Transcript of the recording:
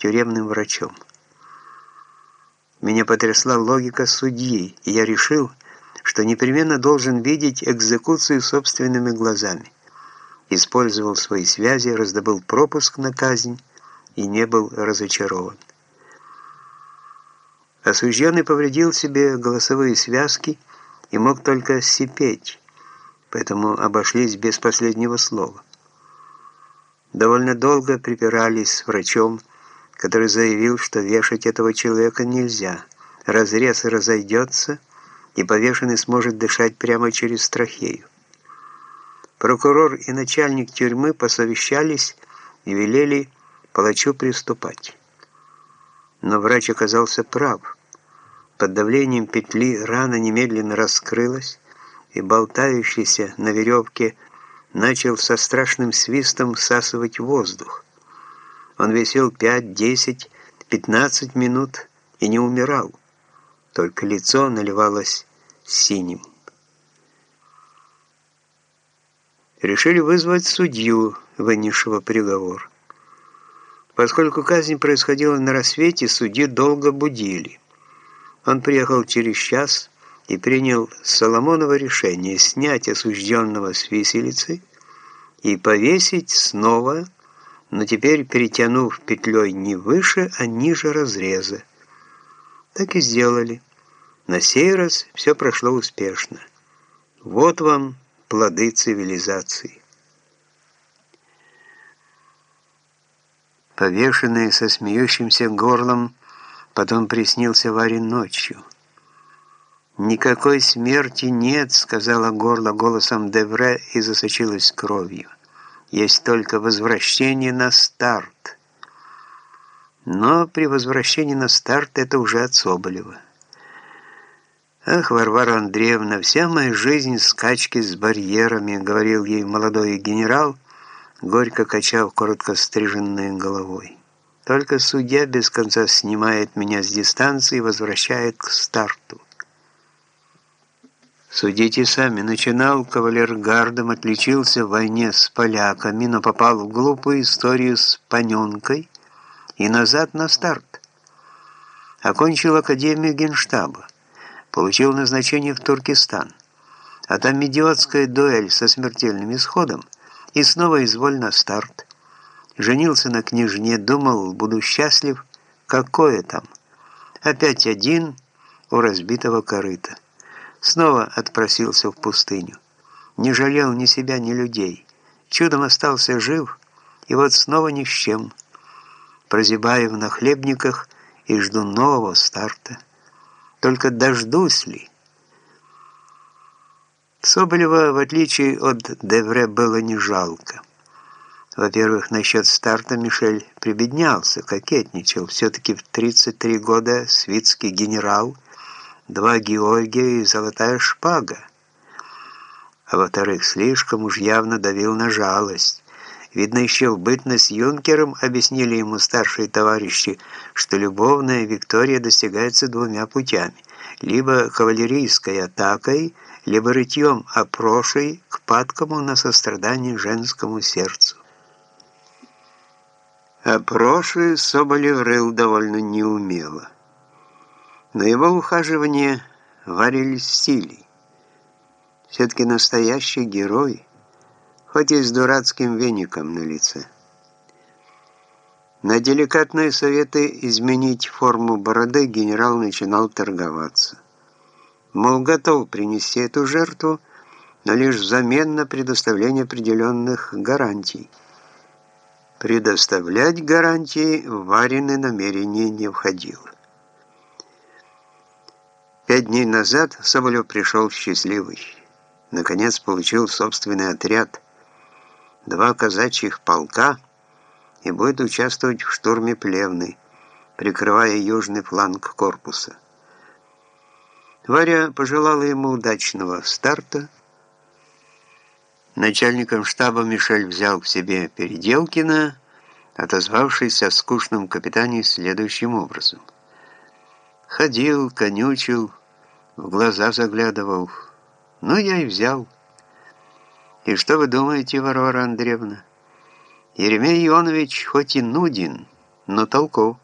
тюремным врачом. Меня потрясла логика судьи, и я решил, что непременно должен видеть экзекуцию собственными глазами. Использовал свои связи, раздобыл пропуск на казнь и не был разочарован. Осужденный повредил себе голосовые связки и мог только сипеть, поэтому обошлись без последнего слова. Довольно долго припирались с врачом, который заявил, что вешать этого человека нельзя. Разрез разойдется, и повешенный сможет дышать прямо через трахею. Прокурор и начальник тюрьмы посовещались и велели палачу приступать. Но врач оказался прав. Под давлением петли рана немедленно раскрылась, и болтающийся на веревке начал со страшным свистом всасывать воздух. Он висел 5, 10, 15 минут и не умирал, только лицо наливалось синим. Решили вызвать судью, вынесшего приговор. Поскольку казнь происходила на рассвете, судью долго будили. Он приехал через час и принял Соломоново решение снять осужденного с виселицы и повесить снова, но теперь перетянув петлей не выше, а ниже разреза. Так и сделали. На сей раз все прошло успешно. Вот вам плоды цивилизации. Повешенный со смеющимся горлом, потом приснился Варе ночью. «Никакой смерти нет», — сказала горло голосом Девре и засочилась кровью. «Есть только возвращение на старт». Но при возвращении на старт это уже от Соболева. «Ах, Варвара Андреевна, вся моя жизнь скачки с барьерами», — говорил ей молодой генерал, горько качав коротко стриженной головой. «Только судья без конца снимает меня с дистанции и возвращает к старту». Судите сами, начинал кавалергардом, отличился в войне с поляками, но попал в глупую историю с паненкой и назад на старт. Окончил Академию Генштаба, получил назначение в Туркестан, а там идиотская дуэль со смертельным исходом, и снова изволь на старт. Женился на княжне, думал, буду счастлив, какое там. Опять один у разбитого корыта. Снова отпросился в пустыню. Не жалел ни себя, ни людей. Чудом остался жив, и вот снова ни с чем. Прозябаю в нахлебниках и жду нового старта. Только дождусь ли? Соболева, в отличие от Девре, было не жалко. Во-первых, насчет старта Мишель прибеднялся, кокетничал. Все-таки в 33 года свитский генерал – два Георгия и золотая шпага. А во-вторых, слишком уж явно давил на жалость. Видно, еще в бытность юнкером объяснили ему старшие товарищи, что любовная виктория достигается двумя путями. Либо кавалерийской атакой, либо рытьем опрошей к падкому на сострадание женскому сердцу. Опроши Соболев рыл довольно неумело. Но его ухаживание варились в стиле. Все-таки настоящий герой, хоть и с дурацким веником на лице. На деликатные советы изменить форму бороды генерал начинал торговаться. Мол, готов принести эту жертву, но лишь взамен на предоставление определенных гарантий. Предоставлять гарантии Варины намерение не входило. Пять дней назад Соболев пришел счастливый. Наконец получил собственный отряд, два казачьих полка и будет участвовать в штурме Плевны, прикрывая южный фланг корпуса. Варя пожелала ему удачного старта. Начальником штаба Мишель взял к себе Переделкина, отозвавшись о скучном капитане следующим образом. Ходил, конючил, в глаза заглядывал. Ну, я и взял. И что вы думаете, Варвара Андреевна? Еремей Ионович хоть и нуден, но толков.